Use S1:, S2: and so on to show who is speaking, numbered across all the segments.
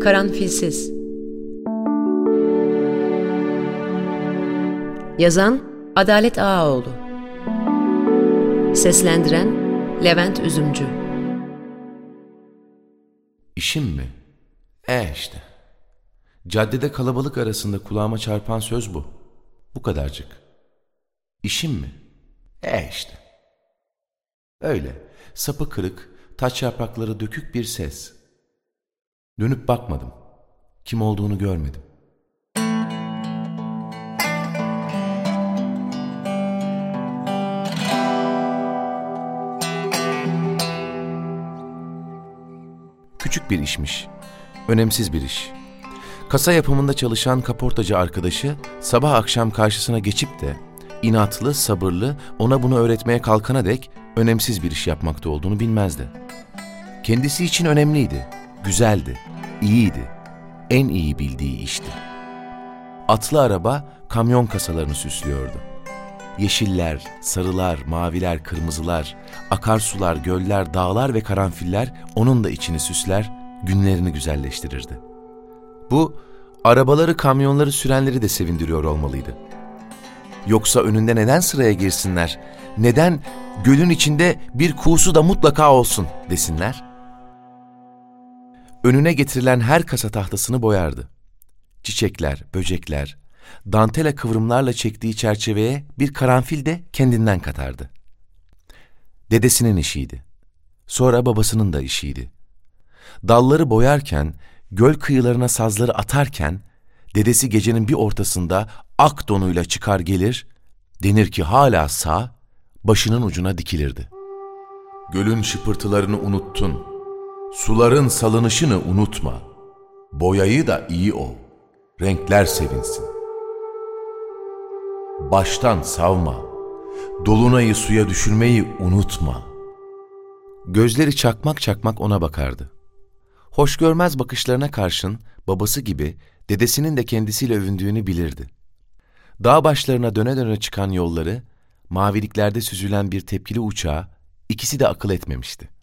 S1: Karanfilsiz Yazan Adalet Ağaoğlu Seslendiren Levent Üzümcü
S2: İşim mi? E işte. Caddede kalabalık arasında kulağıma çarpan söz bu. Bu kadarcık. İşim mi? E işte. Öyle. Sapı kırık, taç yaprakları dökük bir ses. Dönüp bakmadım. Kim olduğunu görmedim. Küçük bir işmiş. Önemsiz bir iş. Kasa yapımında çalışan kaportacı arkadaşı sabah akşam karşısına geçip de inatlı, sabırlı, ona bunu öğretmeye kalkana dek önemsiz bir iş yapmakta olduğunu bilmezdi. Kendisi için önemliydi, güzeldi, iyiydi, en iyi bildiği işti. Atlı araba kamyon kasalarını süslüyordu. Yeşiller, sarılar, maviler, kırmızılar, akarsular, göller, dağlar ve karanfiller onun da içini süsler, günlerini güzelleştirirdi. Bu, arabaları, kamyonları sürenleri de sevindiriyor olmalıydı. Yoksa önünde neden sıraya girsinler, neden gölün içinde bir kuğusu da mutlaka olsun desinler? Önüne getirilen her kasa tahtasını boyardı. Çiçekler, böcekler, dantela kıvrımlarla çektiği çerçeveye bir karanfil de kendinden katardı. Dedesinin işiydi. Sonra babasının da işiydi. Dalları boyarken, göl kıyılarına sazları atarken, dedesi gecenin bir ortasında ak donuyla çıkar gelir, denir ki hala sağ, başının ucuna dikilirdi. Gölün şıpırtılarını unuttun, suların salınışını unutma, boyayı da iyi ol, renkler sevinsin. Baştan savma, dolunayı suya düşürmeyi unutma. Gözleri çakmak çakmak ona bakardı. Hoş görmez bakışlarına karşın babası gibi dedesinin de kendisiyle övündüğünü bilirdi. Dağ başlarına döne döne çıkan yolları, maviliklerde süzülen bir tepkili uçağa ikisi de akıl etmemişti.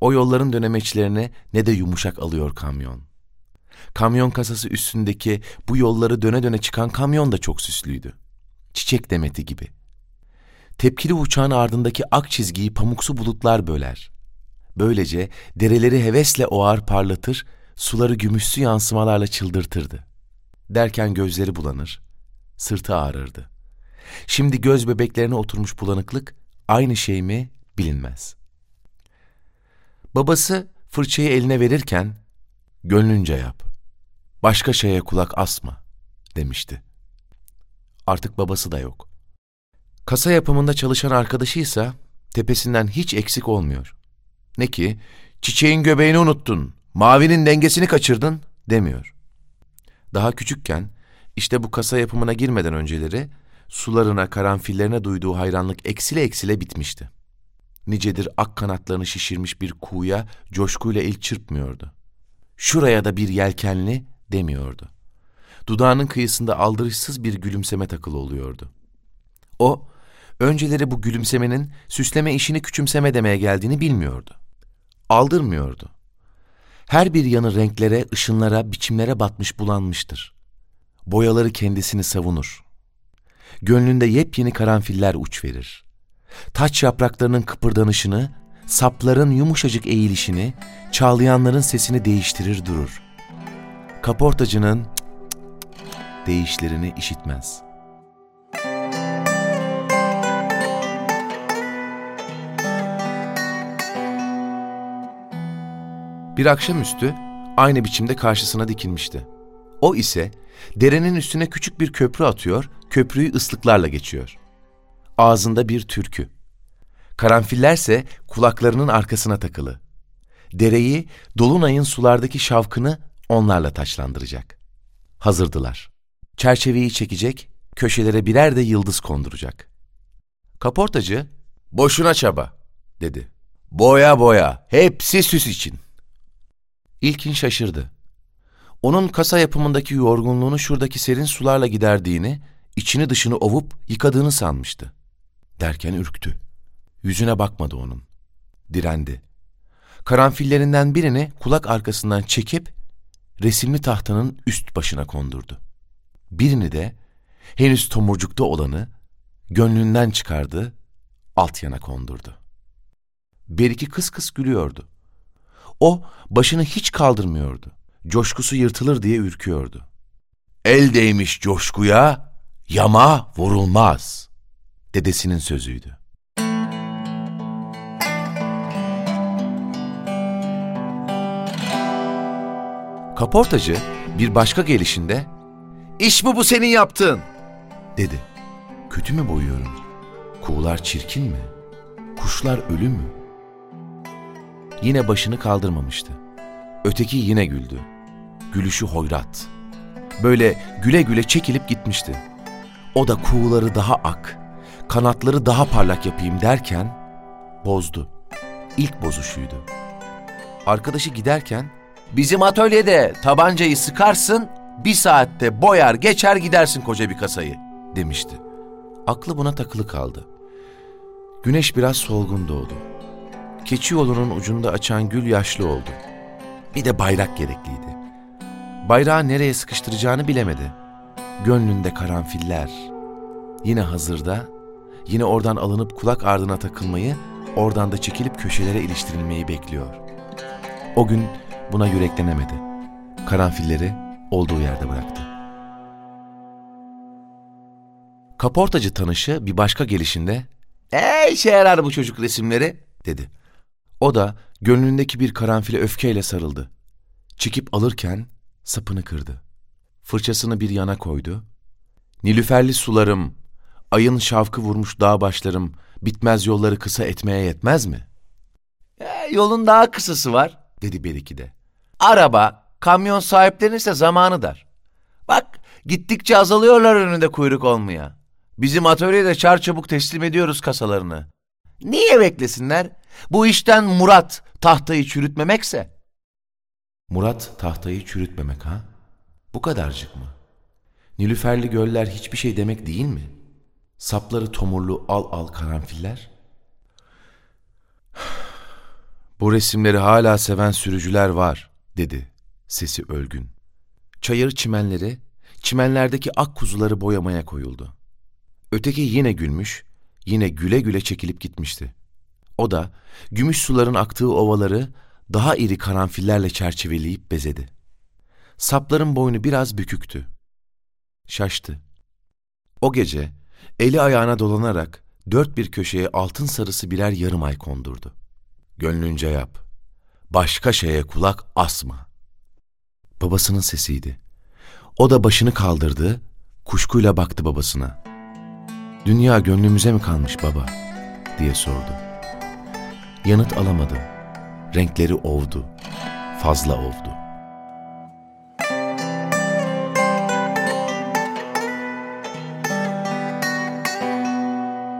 S2: O yolların dönemeçlerine ne de yumuşak alıyor kamyon. Kamyon kasası üstündeki bu yolları döne döne çıkan kamyon da çok süslüydü. Çiçek demeti gibi. Tepkili uçağın ardındaki ak çizgiyi pamuksu bulutlar böler. Böylece dereleri hevesle oğar parlatır, suları gümüşsü yansımalarla çıldırtırdı. Derken gözleri bulanır, sırtı ağrırdı. Şimdi göz bebeklerine oturmuş bulanıklık aynı şey mi bilinmez. Babası fırçayı eline verirken gönlünce yap. Başka şeye kulak asma demişti. Artık babası da yok. Kasa yapımında çalışan arkadaşıysa tepesinden hiç eksik olmuyor. Ne ki çiçeğin göbeğini unuttun, mavinin dengesini kaçırdın demiyor. Daha küçükken işte bu kasa yapımına girmeden önceleri sularına, karanfillerine duyduğu hayranlık eksile eksile bitmişti. Nicedir ak kanatlarını şişirmiş bir kuğuya coşkuyla el çırpmıyordu. Şuraya da bir yelkenli demiyordu. Dudağının kıyısında aldırışsız bir gülümseme takılı oluyordu. O, önceleri bu gülümsemenin süsleme işini küçümseme demeye geldiğini bilmiyordu. Aldırmıyordu. Her bir yanı renklere, ışınlara, biçimlere batmış bulanmıştır. Boyaları kendisini savunur. Gönlünde yepyeni karanfiller uç verir. Taç yapraklarının kıpırdanışını, sapların yumuşacık eğilişini, çağlayanların sesini değiştirir durur. Kaportacının değişlerini işitmez. Bir akşamüstü aynı biçimde karşısına dikilmişti. O ise derenin üstüne küçük bir köprü atıyor, köprüyü ıslıklarla geçiyor. Ağzında bir türkü. Karanfillerse kulaklarının arkasına takılı. Dereyi, dolunayın sulardaki şavkını onlarla taçlandıracak. Hazırdılar. Çerçeveyi çekecek, köşelere birer de yıldız konduracak. Kaportacı, boşuna çaba, dedi. Boya boya, hepsi süs için. İlkin şaşırdı. Onun kasa yapımındaki yorgunluğunu şuradaki serin sularla giderdiğini, içini dışını ovup yıkadığını sanmıştı. Derken ürktü. Yüzüne bakmadı onun. Direndi. Karanfillerinden birini kulak arkasından çekip resimli tahtanın üst başına kondurdu. Birini de henüz tomurcukta olanı gönlünden çıkardı, alt yana kondurdu. Beriki kıs kıs gülüyordu. O başını hiç kaldırmıyordu. Coşkusu yırtılır diye ürküyordu. El değmiş coşkuya, yama vurulmaz. Dedesinin sözüydü. Kaportacı bir başka gelişinde "İş mi bu senin yaptığın?" dedi. "Kötü mü boyuyorum? Kuğular çirkin mi? Kuşlar ölü mü?" Yine başını kaldırmamıştı. Öteki yine güldü. Gülüşü hoyrat. Böyle güle güle çekilip gitmişti. O da kuğuları daha ak, kanatları daha parlak yapayım derken bozdu. İlk bozuşuydu. Arkadaşı giderken bizim atölyede tabancayı sıkarsın bir saatte boyar geçer gidersin koca bir kasayı demişti. Aklı buna takılı kaldı. Güneş biraz solgun doğdu. Keçi yolunun ucunda açan gül yaşlı oldu. Bir de bayrak gerekliydi. Bayrağı nereye sıkıştıracağını bilemedi. Gönlünde karanfiller. Yine hazırda, yine oradan alınıp kulak ardına takılmayı, oradan da çekilip köşelere iliştirilmeyi bekliyor. O gün buna yüreklenemedi. Karanfilleri olduğu yerde bıraktı. Kaportacı tanışı bir başka gelişinde ''Ee işe yarar bu çocuk resimleri'' dedi. O da gönlündeki bir karanfile öfkeyle sarıldı. Çekip alırken sapını kırdı. Fırçasını bir yana koydu. Nilüferli sularım, ayın şavkı vurmuş dağ başlarım, bitmez yolları kısa etmeye yetmez mi? E, yolun daha kısası var, dedi Beriki de. Araba, kamyon sahiplerinin ise zamanı dar. Bak, gittikçe azalıyorlar önünde kuyruk olmaya. Bizim atölyede çar çabuk teslim ediyoruz kasalarını. Niye beklesinler? Bu işten Murat tahtayı çürütmemekse. Murat tahtayı çürütmemek ha? Bu kadarcık mı? Nilüferli göller hiçbir şey demek değil mi? Sapları tomurlu al al karanfiller. Bu resimleri hala seven sürücüler var, dedi sesi ölgün. Çayır çimenleri, çimenlerdeki ak kuzuları boyamaya koyuldu. Öteki yine gülmüş, yine güle güle çekilip gitmişti. O da gümüş suların aktığı ovaları daha iri karanfillerle çerçeveleyip bezedi. Sapların boynu biraz büküktü. Şaştı. O gece eli ayağına dolanarak dört bir köşeye altın sarısı birer yarım ay kondurdu. Gönlünce yap. Başka şeye kulak asma. Babasının sesiydi. O da başını kaldırdı, kuşkuyla baktı babasına. Dünya gönlümüze mi kalmış baba? diye sordu. Yanıt alamadı. Renkleri ovdu. Fazla ovdu.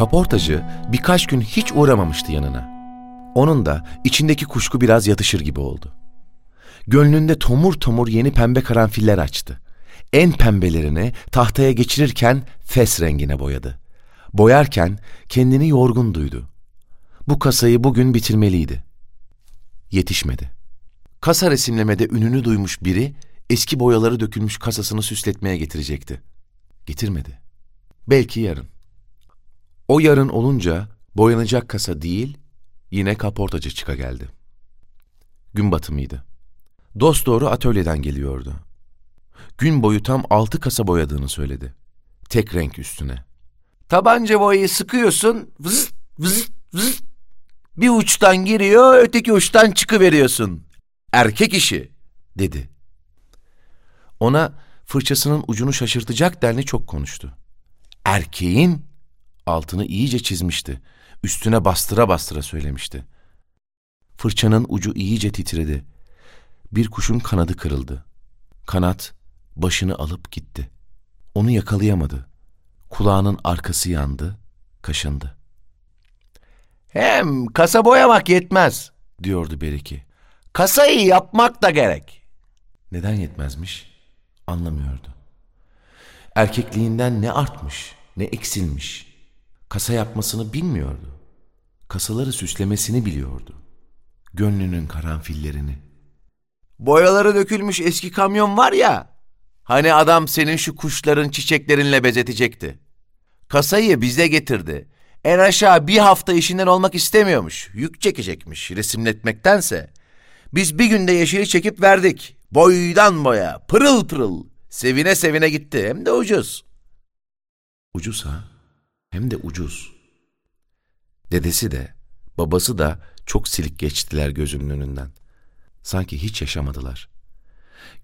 S2: Kaportacı birkaç gün hiç uğramamıştı yanına. Onun da içindeki kuşku biraz yatışır gibi oldu. Gönlünde tomur tomur yeni pembe karanfiller açtı. En pembelerini tahtaya geçirirken fes rengine boyadı. Boyarken kendini yorgun duydu. Bu kasayı bugün bitirmeliydi. Yetişmedi. Kasa resimlemede ününü duymuş biri eski boyaları dökülmüş kasasını süsletmeye getirecekti. Getirmedi. Belki yarın. O yarın olunca boyanacak kasa değil, yine kaportacı çıka geldi. Gün batımıydı. Dost doğru atölyeden geliyordu. Gün boyu tam altı kasa boyadığını söyledi. Tek renk üstüne. Tabanca boyayı sıkıyorsun, vız vız vız. Bir uçtan giriyor, öteki uçtan çıkıveriyorsun. Erkek işi, dedi. Ona fırçasının ucunu şaşırtacak denli çok konuştu. Erkeğin altını iyice çizmişti. Üstüne bastıra bastıra söylemişti. Fırçanın ucu iyice titredi. Bir kuşun kanadı kırıldı. Kanat başını alıp gitti. Onu yakalayamadı. Kulağının arkası yandı, kaşındı. Hem kasa boyamak yetmez, diyordu Beriki. Kasayı yapmak da gerek. Neden yetmezmiş? Anlamıyordu. Erkekliğinden ne artmış, ne eksilmiş. Kasa yapmasını bilmiyordu. Kasaları süslemesini biliyordu. Gönlünün karanfillerini. Boyaları dökülmüş eski kamyon var ya. Hani adam senin şu kuşların çiçeklerinle bezetecekti. Kasayı bize getirdi. En aşağı bir hafta işinden olmak istemiyormuş. Yük çekecekmiş resimletmektense. Biz bir günde yeşili çekip verdik. Boydan boya, pırıl pırıl. Sevine sevine gitti. Hem de ucuz. Ucuz ha? Hem de ucuz. Dedesi de, babası da çok silik geçtiler gözümün önünden. Sanki hiç yaşamadılar.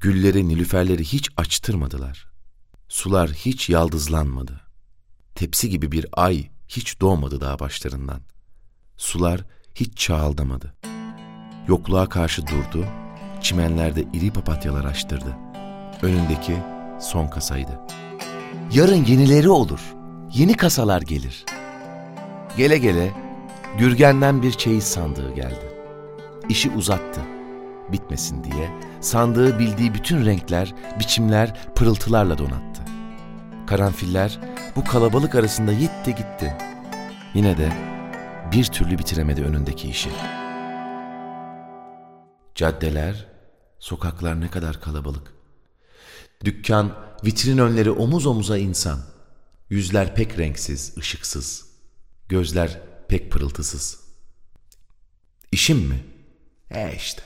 S2: Gülleri, nilüferleri hiç açtırmadılar. Sular hiç yaldızlanmadı. Tepsi gibi bir ay hiç doğmadı dağ başlarından. Sular hiç çağaldamadı. Yokluğa karşı durdu, çimenlerde iri papatyalar açtırdı. Önündeki son kasaydı. Yarın yenileri olur, yeni kasalar gelir. Gele gele Gürgen'den bir çeyiz sandığı geldi. İşi uzattı, bitmesin diye sandığı bildiği bütün renkler, biçimler, pırıltılarla donattı. Karanfiller bu kalabalık arasında gitti gitti. Yine de bir türlü bitiremedi önündeki işi. Caddeler, sokaklar ne kadar kalabalık. Dükkan, vitrin önleri omuz omuza insan. Yüzler pek renksiz, ışıksız. Gözler pek pırıltısız. İşim mi? E işte.